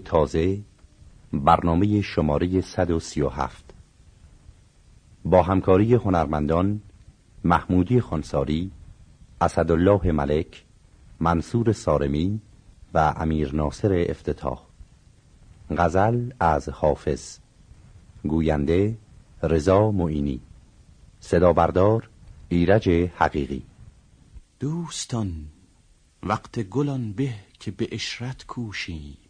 تازه برنامه شماره 137 با همکاری هنرمندان محمودی خانساری اسدالله ملک منصور سارمی و امیر ناصر افتتاح. غزل از حافظ. گوینده رضا معینی. صدا بردار ایرج حقیقی. دوستان وقت گلان به که به اشرت کوشیم.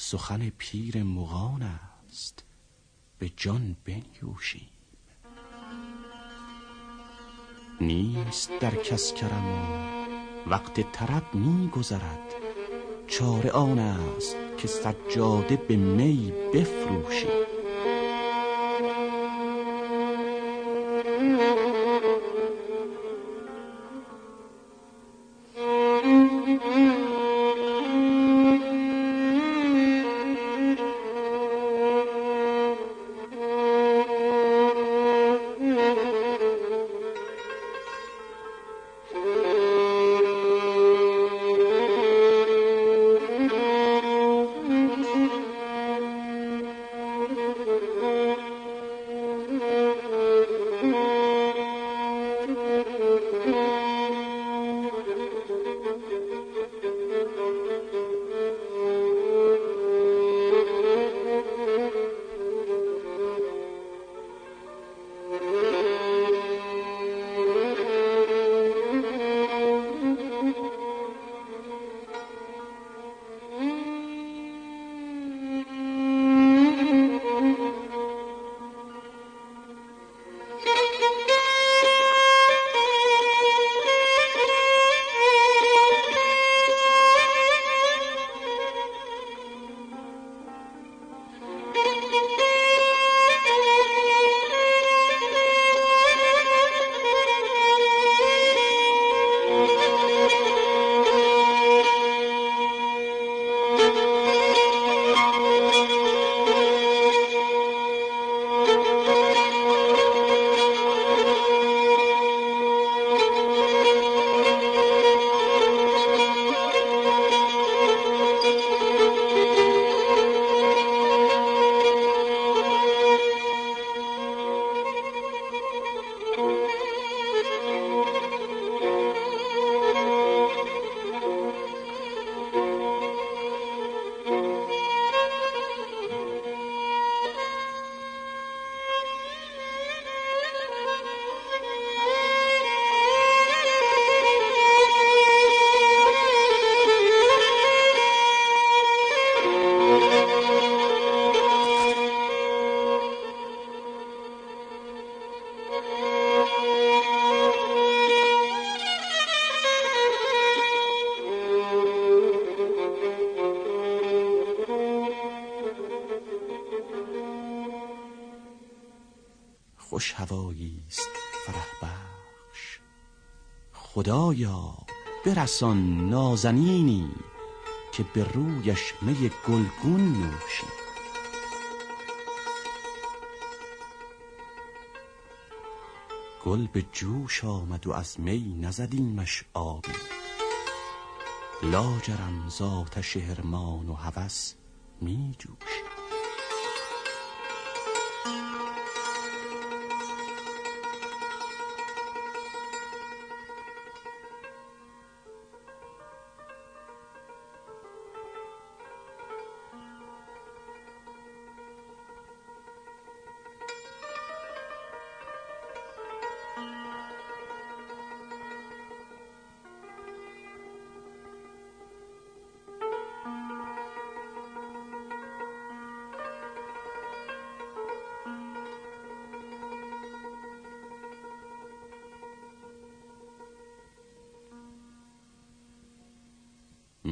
سخن پیر مغان است. به جان بنیوشیم. نیست در کس کرم وقت طرب می گذرد چاره آن است که سجاده به می بفروشیم. خوش هوایی است فرح بخش. خدایا برسان نازنینی که به رویش می گلگون نوشی. گل به جوش آمد و از می نزدیمش آبی. لاجرم ذات شهرمان و هوس می جوشی.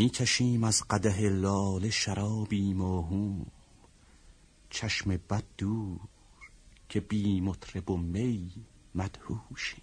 می‌کشیم از قده لال شرابی موهوم. چشم بد دور که بی مطرب و می مدهوشیم.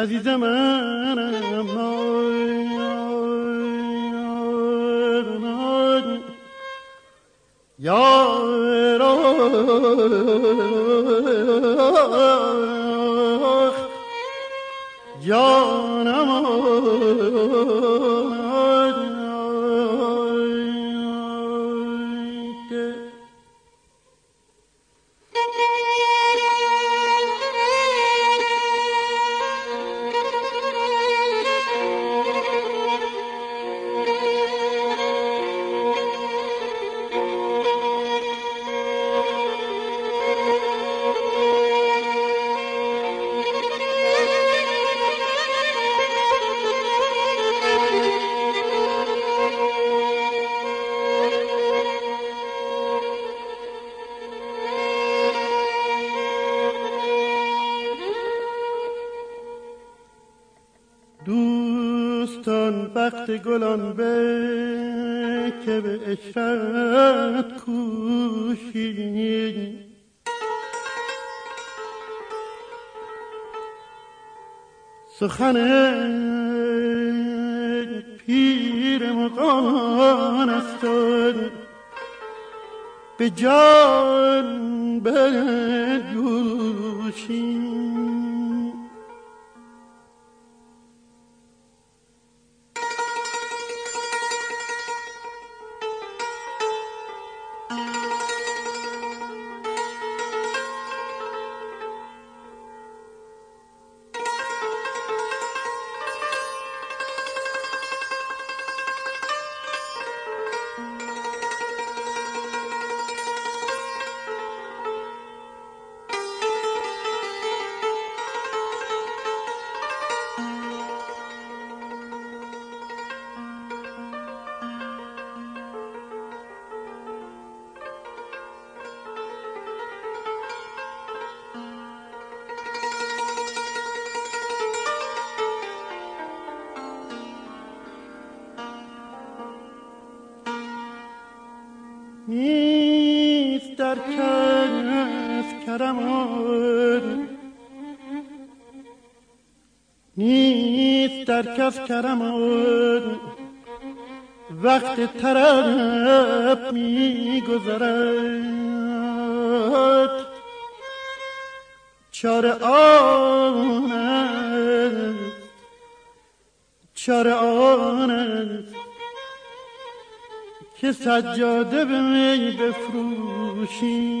عزیز منم یار سخن پیر مقان است به جان نیست در کس کرم وقت طرف می گذرد چار آن چار آن که سجاده به می بفروشیم.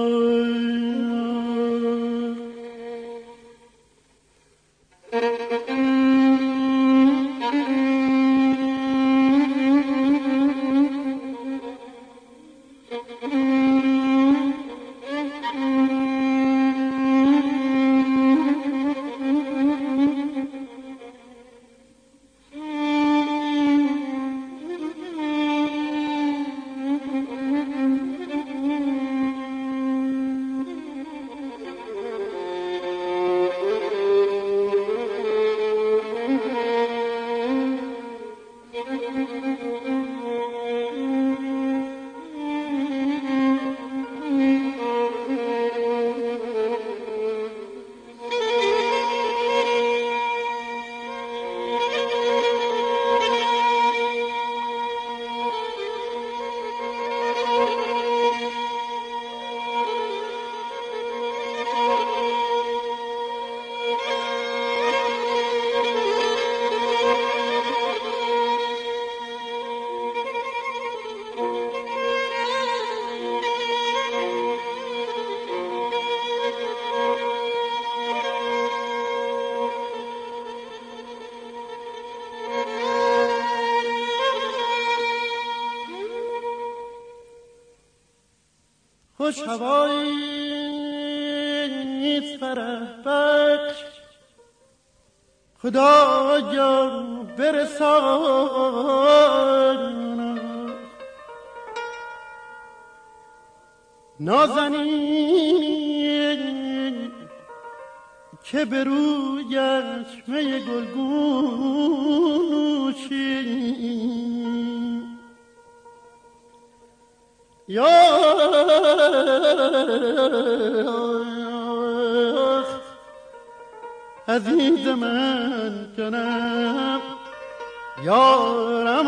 بخش خدایا برسان. نازنین که به رویش می گلگوشی یا عزیز من کنم یارم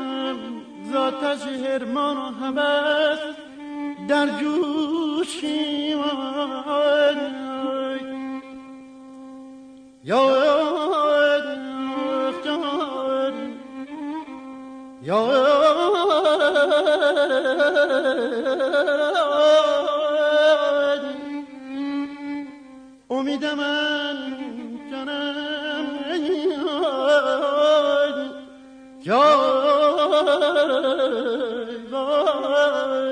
لاجرم ذاتش هرمان و همه در جوشی یا یا امید من کنم یا وای وای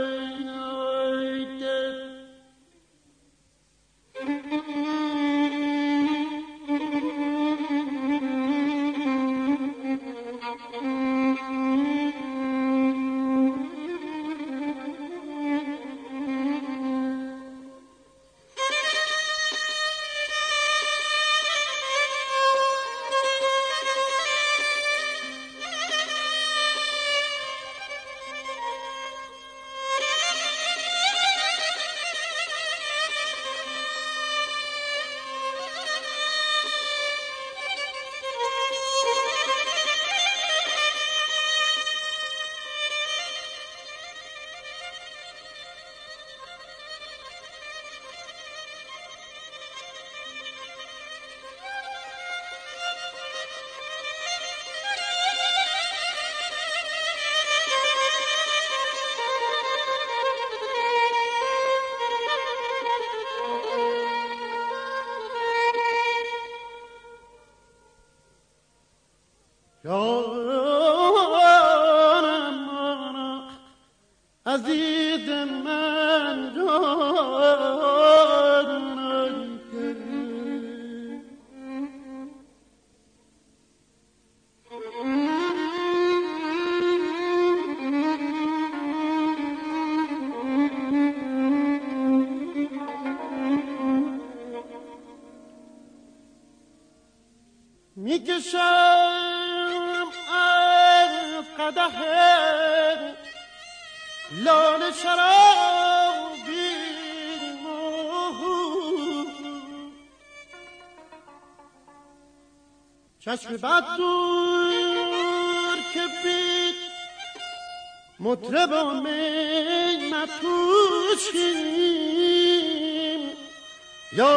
می‌کشم از قده لال شرابی چشم بد دور که بید مطرب می متوشیم یا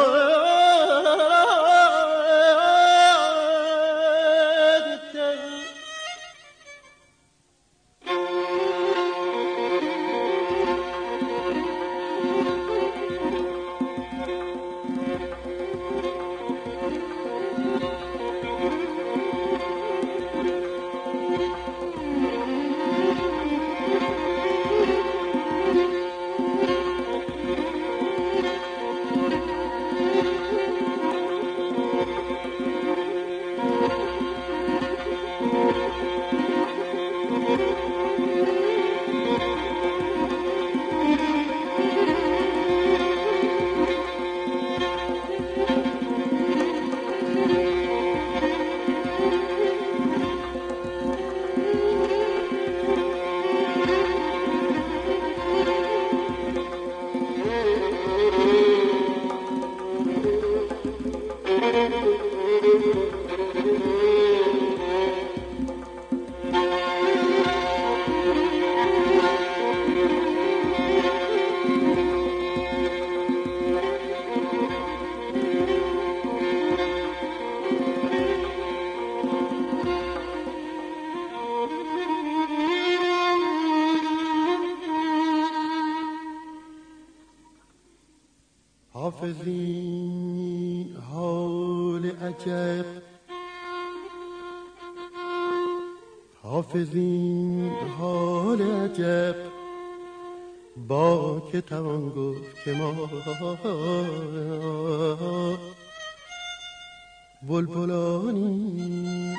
بلبلانی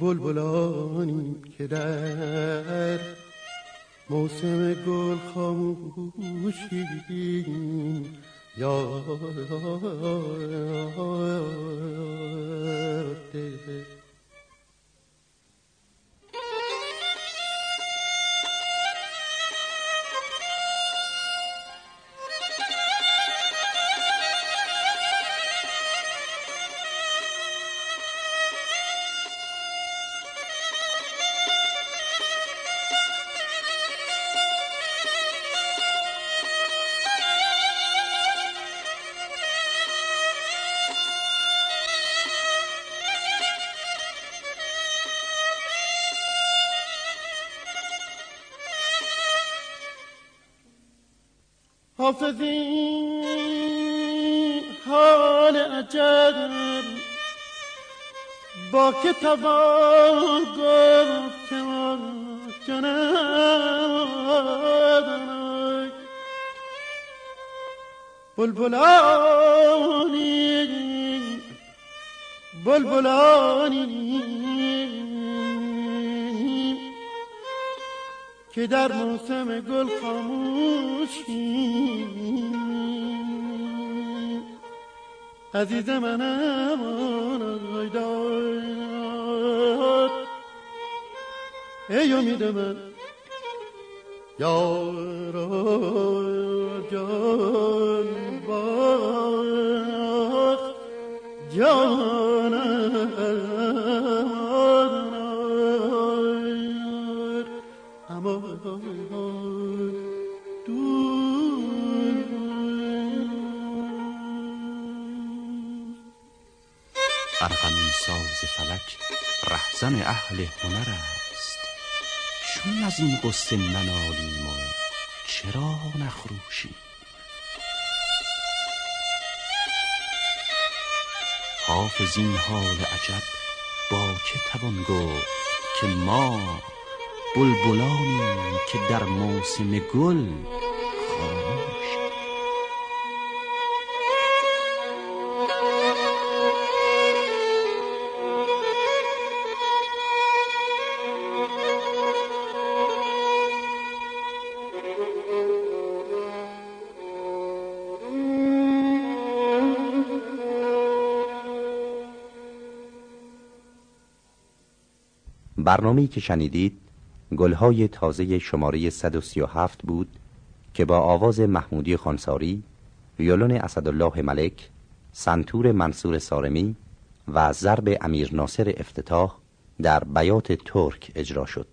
بلبلانی که در موسم گل خاموشی یاد حافظی حال عجب. با که توان گفت که بلبلانی بلبلانی. که در موسم گل خاموشی. عزیز منم داد ای امید من یار جان باز. جانم رهزن اهل هنر است. چون از این قصه ننالیم و چرا نخروشی حافظ این حال عجب با که توان گفت که ما بلبلانیم که در موسم گل برنامه‌ای که شنیدید گلهای تازه شماره 137 بود که با آواز محمودی خانساری، ویولون اسدالله ملک، سنتور منصور سارمی و ضرب امیر ناصر افتتاح در بیات ترک اجرا شد.